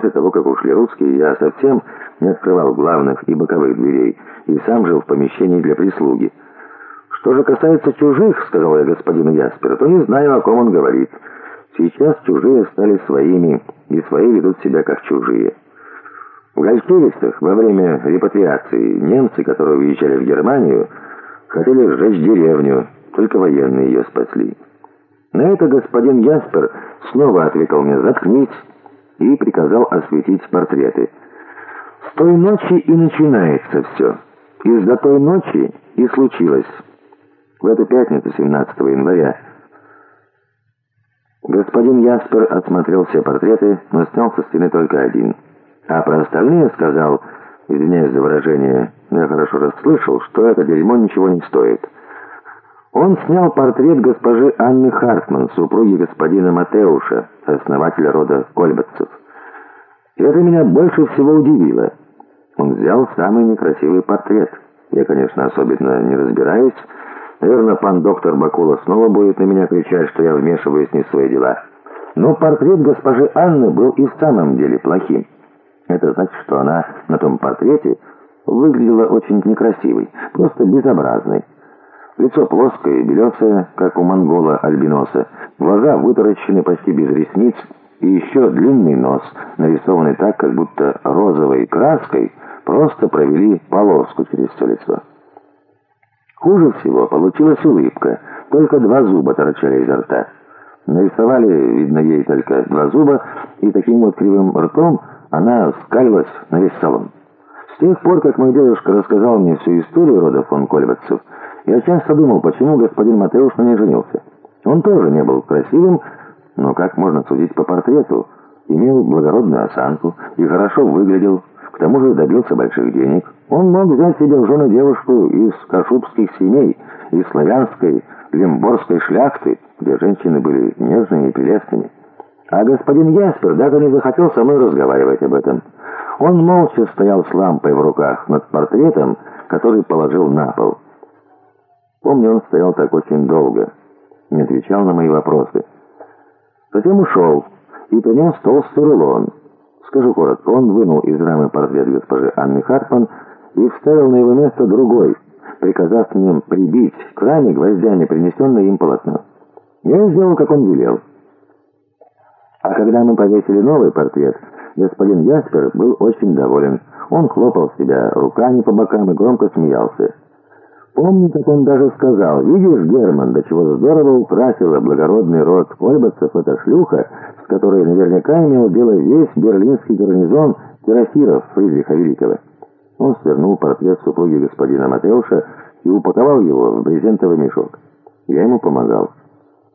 После того, как ушли русские, я совсем не открывал главных и боковых дверей и сам жил в помещении для прислуги. «Что же касается чужих, — сказал я господину Ясперу, — то не знаю, о ком он говорит. Сейчас чужие стали своими, и свои ведут себя как чужие». В Гальтевицах во время репатриации немцы, которые уезжали в Германию, хотели сжечь деревню, только военные ее спасли. На это господин Яспер снова ответил мне «Заткнись!» И приказал осветить портреты. С той ночи и начинается все. Из-за той ночи и случилось. В эту пятницу, 17 января, господин Яспер осмотрел все портреты, но снял со стены только один. А про остальные сказал, извиняюсь за выражение, я хорошо расслышал, что это дерьмо ничего не стоит. Он снял портрет госпожи Анны Хартман, супруги господина Матеуша, основателя рода Кольбатцев. Это меня больше всего удивило. Он взял самый некрасивый портрет. Я, конечно, особенно не разбираюсь. Наверное, пан доктор Бакула снова будет на меня кричать, что я вмешиваюсь не в свои дела. Но портрет госпожи Анны был и в самом деле плохим. Это значит, что она на том портрете выглядела очень некрасивой, просто безобразной. Лицо плоское белесое, как у монгола-альбиноса. Глаза вытаращены почти без ресниц. И еще длинный нос, нарисованный так, как будто розовой краской, просто провели полоску через все лицо. Хуже всего получилась улыбка. Только два зуба торчали изо рта. Нарисовали, видно, ей только два зуба, и таким вот кривым ртом она скалилась на весь салон. С тех пор, как мой дедушка рассказал мне всю историю рода фон Кольбатцев, я часто думал, почему господин Матеуш на ней женился. Он тоже не был красивым, но как можно судить по портрету? Имел благородную осанку и хорошо выглядел, к тому же добился больших денег. Он мог взять себе в жены девушку из кашубских семей, из славянской, лемборской шляхты, где женщины были нежными и прелестными. А господин Яспер даже не захотел со мной разговаривать об этом. Он молча стоял с лампой в руках над портретом, который положил на пол. Помню, он стоял так очень долго, не отвечал на мои вопросы. Затем ушел и принес толстый рулон. Скажу коротко, он вынул из рамы портрет госпожи Анны Хартман и вставил на его место другой, приказав мне прибить к раме гвоздями принесенное им полотно. Я сделал, как он велел. А когда мы повесили новый портрет, господин Яспер был очень доволен. Он хлопал себя руками по бокам и громко смеялся. Помню, как он даже сказал, «Видишь, Герман, до чего здорово украсила благородный род Кольбатцев эта шлюха, с которой наверняка имел дело весь берлинский гарнизон кирасиров Фридриха Великого». Он свернул портрет супруги господина Матеуша и упаковал его в брезентовый мешок. Я ему помогал.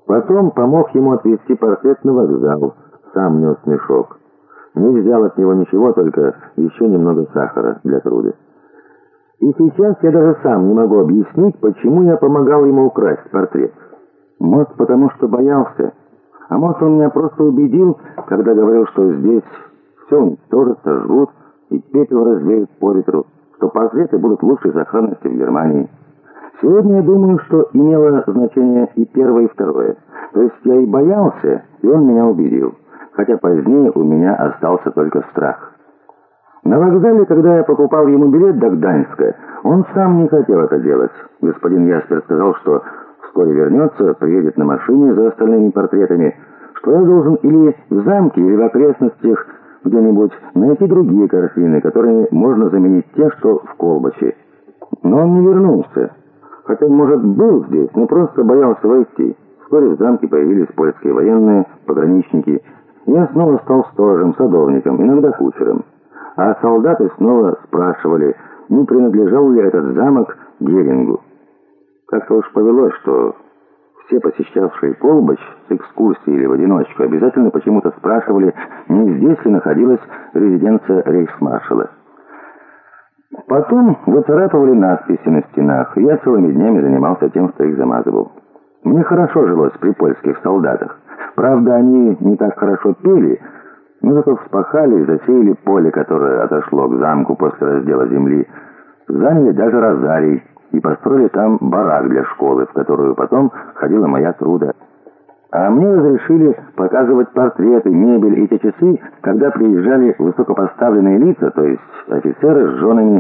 Потом помог ему отвезти портрет на вокзал, сам нес мешок. Не взял от него ничего, только еще немного сахара для труды. И сейчас я даже сам не могу объяснить, почему я помогал ему украсть портрет. Может, потому что боялся. А может, он меня просто убедил, когда говорил, что здесь все уничтожат, сожгут и пепел развеют по ветру, что портреты будут лучшей сохранности в Германии. Сегодня я думаю, что имело значение и первое, и второе. То есть я и боялся, и он меня убедил. Хотя позднее у меня остался только страх. На вокзале, когда я покупал ему билет до Гданьска, он сам не хотел это делать. Господин Яспер сказал, что вскоре вернется, приедет на машине за остальными портретами, что я должен или в замке, или в окрестностях где-нибудь найти другие картины, которые можно заменить те, что в Колбаче. Но он не вернулся. Хотя, может, был здесь, но просто боялся войти. Вскоре в замке появились польские военные, пограничники. Я снова стал сторожем, садовником, иногда кучером а солдаты снова спрашивали, не принадлежал ли этот замок Герингу. Как-то уж повелось, что все посещавшие Колбач с экскурсией или в одиночку обязательно почему-то спрашивали, не здесь ли находилась резиденция рейхсмаршала. Потом выцарапывали надписи на стенах, и я целыми днями занимался тем, что их замазывал. Мне хорошо жилось при польских солдатах. Правда, они не так хорошо пели, мы зато вспахали и засеяли поле, которое отошло к замку после раздела земли. Заняли даже розарий и построили там барак для школы, в которую потом ходила моя труда. А мне разрешили показывать портреты, мебель и те часы, когда приезжали высокопоставленные лица, то есть офицеры с женами